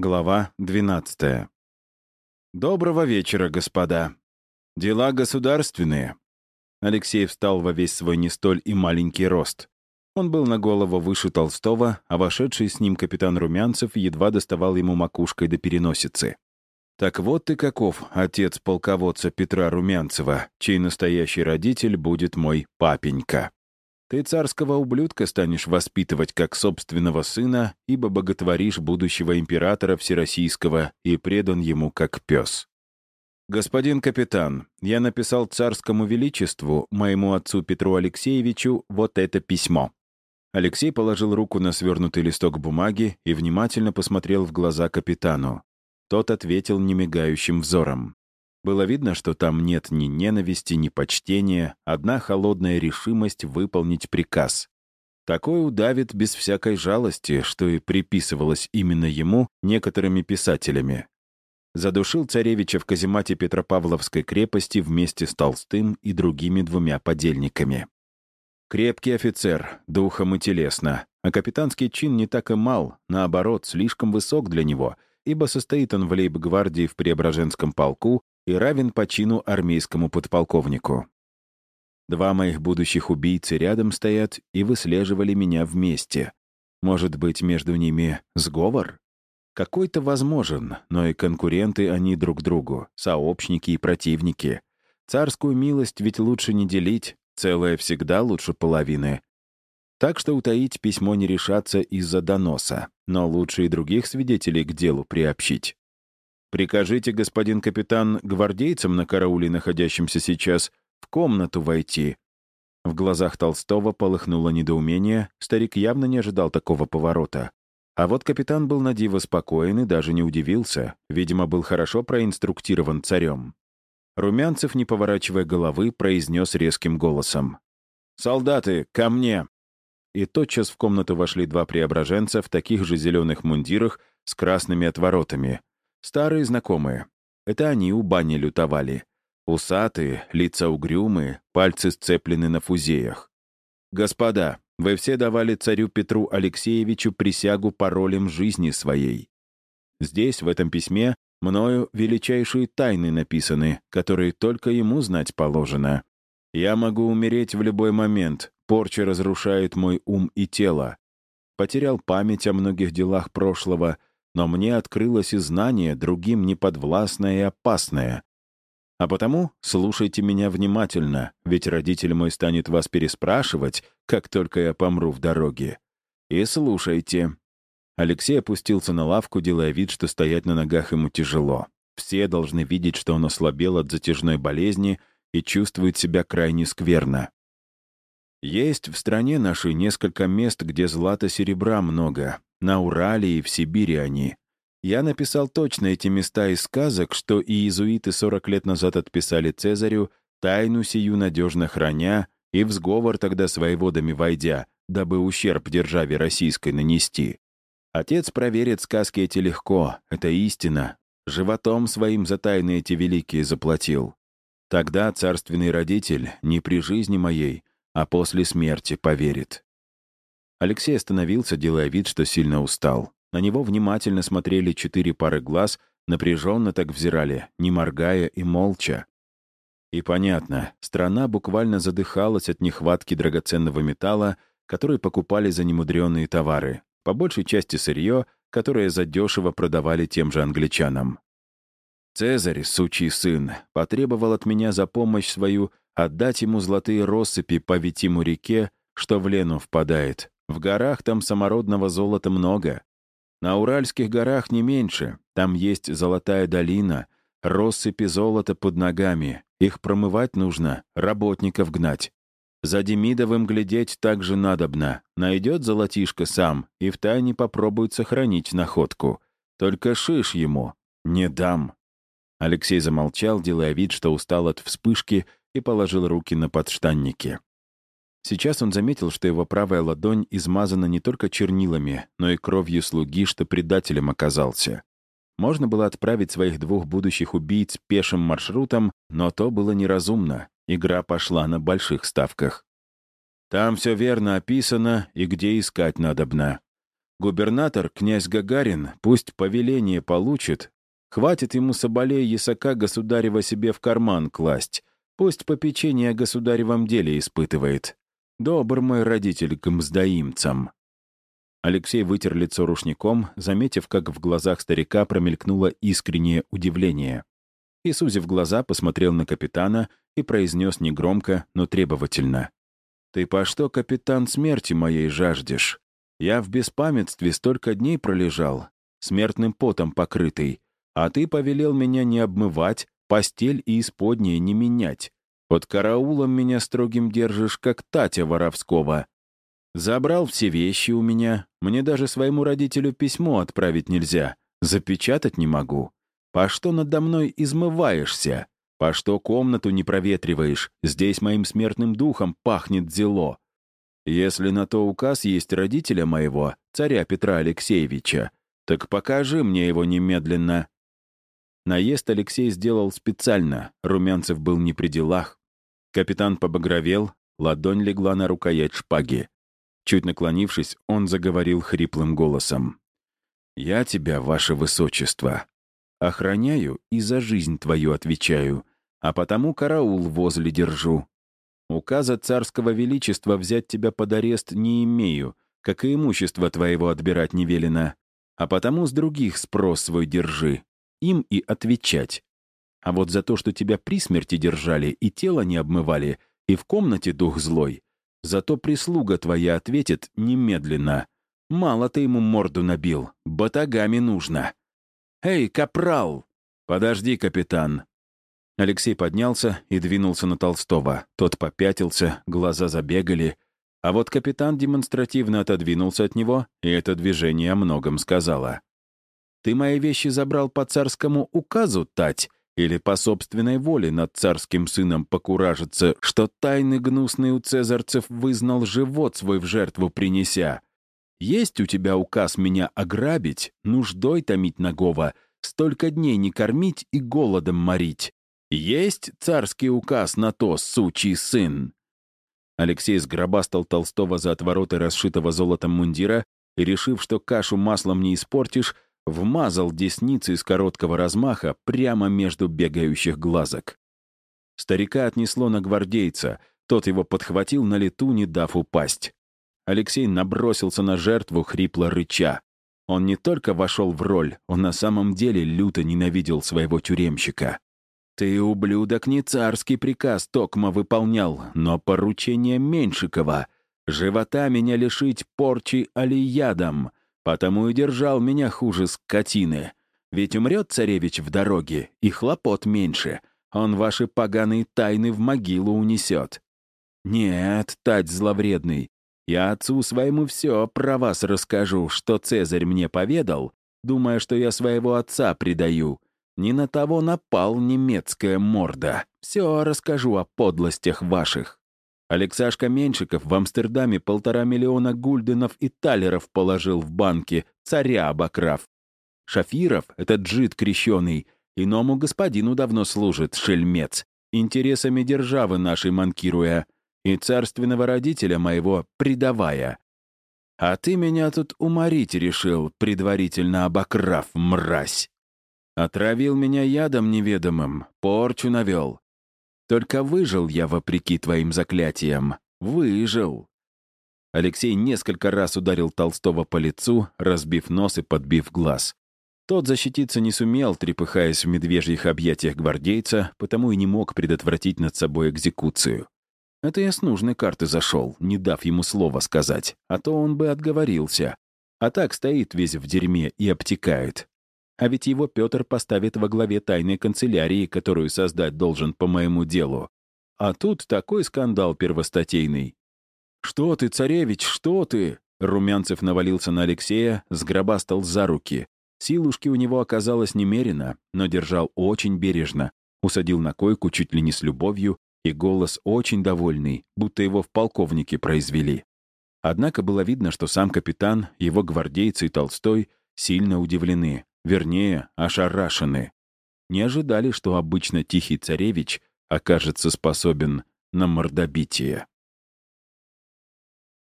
Глава 12. Доброго вечера, господа. Дела государственные. Алексей встал во весь свой не столь и маленький рост. Он был на голову выше Толстого, а вошедший с ним капитан Румянцев едва доставал ему макушкой до переносицы. Так вот ты каков, отец полководца Петра Румянцева, чей настоящий родитель будет мой папенька. Ты царского ублюдка станешь воспитывать как собственного сына, ибо боготворишь будущего императора Всероссийского и предан ему как пес. Господин капитан, я написал царскому величеству, моему отцу Петру Алексеевичу, вот это письмо. Алексей положил руку на свернутый листок бумаги и внимательно посмотрел в глаза капитану. Тот ответил немигающим взором. Было видно, что там нет ни ненависти, ни почтения, одна холодная решимость выполнить приказ. Такой удавит без всякой жалости, что и приписывалось именно ему некоторыми писателями. Задушил царевича в каземате Петропавловской крепости вместе с Толстым и другими двумя подельниками. Крепкий офицер, духом и телесно, а капитанский чин не так и мал, наоборот, слишком высок для него, ибо состоит он в лейб-гвардии в Преображенском полку и равен по чину армейскому подполковнику. Два моих будущих убийцы рядом стоят и выслеживали меня вместе. Может быть, между ними сговор? Какой-то возможен, но и конкуренты они друг другу, сообщники и противники. Царскую милость ведь лучше не делить, целое всегда лучше половины. Так что утаить письмо не решаться из-за доноса, но лучше и других свидетелей к делу приобщить. Прикажите, господин капитан, гвардейцам на карауле, находящимся сейчас, в комнату войти». В глазах Толстого полыхнуло недоумение, старик явно не ожидал такого поворота. А вот капитан был на диво спокоен и даже не удивился, видимо, был хорошо проинструктирован царем. Румянцев, не поворачивая головы, произнес резким голосом. «Солдаты, ко мне!» И тотчас в комнату вошли два преображенца в таких же зеленых мундирах с красными отворотами, Старые знакомые. Это они у бани лютовали. Усатые, лица угрюмые, пальцы сцеплены на фузеях. «Господа, вы все давали царю Петру Алексеевичу присягу паролем жизни своей. Здесь, в этом письме, мною величайшие тайны написаны, которые только ему знать положено. Я могу умереть в любой момент, порча разрушает мой ум и тело. Потерял память о многих делах прошлого, но мне открылось и знание, другим неподвластное и опасное. А потому слушайте меня внимательно, ведь родитель мой станет вас переспрашивать, как только я помру в дороге. И слушайте». Алексей опустился на лавку, делая вид, что стоять на ногах ему тяжело. Все должны видеть, что он ослабел от затяжной болезни и чувствует себя крайне скверно. Есть в стране нашей несколько мест, где злата-серебра много, на Урале и в Сибири они. Я написал точно эти места из сказок, что и иезуиты 40 лет назад отписали Цезарю, тайну сию надежно храня, и в сговор тогда с воеводами войдя, дабы ущерб державе российской нанести. Отец проверит сказки эти легко, это истина. Животом своим за тайны эти великие заплатил. Тогда царственный родитель не при жизни моей, а после смерти поверит. Алексей остановился, делая вид, что сильно устал. На него внимательно смотрели четыре пары глаз, напряженно так взирали, не моргая и молча. И понятно, страна буквально задыхалась от нехватки драгоценного металла, который покупали за немудренные товары, по большей части сырье, которое задешево продавали тем же англичанам. Цезарь, сучий сын, потребовал от меня за помощь свою отдать ему золотые россыпи по Витиму реке, что в Лену впадает, в горах там самородного золота много. На Уральских горах не меньше. Там есть золотая долина, россыпи золота под ногами. Их промывать нужно, работников гнать. За Демидовым глядеть также надобно. Найдет золотишко сам и втайне попробует сохранить находку. Только шиш ему. Не дам. Алексей замолчал, делая вид, что устал от вспышки, и положил руки на подштанники. Сейчас он заметил, что его правая ладонь измазана не только чернилами, но и кровью слуги, что предателем оказался. Можно было отправить своих двух будущих убийц пешим маршрутом, но то было неразумно. Игра пошла на больших ставках. Там все верно описано и где искать надобно. Губернатор, князь Гагарин, пусть повеление получит, хватит ему соболей ясака государева себе в карман класть, пусть попечение о государевом деле испытывает. Добр мой родитель к мздоимцам». Алексей вытер лицо рушником, заметив, как в глазах старика промелькнуло искреннее удивление. И, сузив глаза, посмотрел на капитана и произнес негромко, но требовательно. «Ты по что, капитан, смерти моей жаждешь? Я в беспамятстве столько дней пролежал, смертным потом покрытый, а ты повелел меня не обмывать, постель и исподнее не менять. Под караулом меня строгим держишь, как Татя Воровского. Забрал все вещи у меня, мне даже своему родителю письмо отправить нельзя, запечатать не могу. По что надо мной измываешься? По что комнату не проветриваешь? Здесь моим смертным духом пахнет зело. Если на то указ есть родителя моего, царя Петра Алексеевича, так покажи мне его немедленно». Наезд Алексей сделал специально, Румянцев был не при делах. Капитан побагровел, ладонь легла на рукоять шпаги. Чуть наклонившись, он заговорил хриплым голосом. «Я тебя, ваше высочество, охраняю и за жизнь твою отвечаю, а потому караул возле держу. Указа царского величества взять тебя под арест не имею, как и имущество твоего отбирать не велено. А потому с других спрос свой держи. Им и отвечать. А вот за то, что тебя при смерти держали и тело не обмывали, и в комнате дух злой, зато прислуга твоя ответит немедленно. Мало ты ему морду набил, батагами нужно. «Эй, капрал!» «Подожди, капитан!» Алексей поднялся и двинулся на Толстого. Тот попятился, глаза забегали. А вот капитан демонстративно отодвинулся от него, и это движение о многом сказала. «Ты мои вещи забрал по царскому указу, Тать, или по собственной воле над царским сыном покуражиться, что тайны гнусный у цезарцев вызнал живот свой в жертву принеся? Есть у тебя указ меня ограбить, нуждой томить нагого, столько дней не кормить и голодом морить?» Есть царский указ на то, сучий сын!» Алексей сгробастал Толстого за отвороты расшитого золотом мундира и, решив, что кашу маслом не испортишь, вмазал десницы из короткого размаха прямо между бегающих глазок. Старика отнесло на гвардейца, тот его подхватил на лету, не дав упасть. Алексей набросился на жертву, хрипло рыча. Он не только вошел в роль, он на самом деле люто ненавидел своего тюремщика. Ты, ублюдок, не царский приказ Токма выполнял, но поручение Меньшикова. Живота меня лишить порчи алиядом, потому и держал меня хуже скотины. Ведь умрет царевич в дороге, и хлопот меньше. Он ваши поганые тайны в могилу унесет. Нет, тать зловредный, я отцу своему все про вас расскажу, что Цезарь мне поведал, думая, что я своего отца предаю. Не на того напал немецкая морда. Все расскажу о подлостях ваших. Алексашка Меньшиков в Амстердаме полтора миллиона гульденов и талеров положил в банке, царя обокрав. Шафиров, этот джид крещеный, иному господину давно служит, шельмец, интересами державы нашей манкируя и царственного родителя моего предавая. А ты меня тут уморить решил, предварительно обокрав, мразь. Отравил меня ядом неведомым, порчу навел. Только выжил я вопреки твоим заклятиям. Выжил. Алексей несколько раз ударил Толстого по лицу, разбив нос и подбив глаз. Тот защититься не сумел, трепыхаясь в медвежьих объятиях гвардейца, потому и не мог предотвратить над собой экзекуцию. Это я с нужной карты зашел, не дав ему слова сказать, а то он бы отговорился. А так стоит весь в дерьме и обтекает. А ведь его Петр поставит во главе тайной канцелярии, которую создать должен по моему делу. А тут такой скандал первостатейный. «Что ты, царевич, что ты?» Румянцев навалился на Алексея, сгробастал за руки. Силушки у него оказалось немерено, но держал очень бережно. Усадил на койку чуть ли не с любовью, и голос очень довольный, будто его в полковнике произвели. Однако было видно, что сам капитан, его гвардейцы и Толстой сильно удивлены. Вернее, ошарашены. Не ожидали, что обычно тихий царевич окажется способен на мордобитие.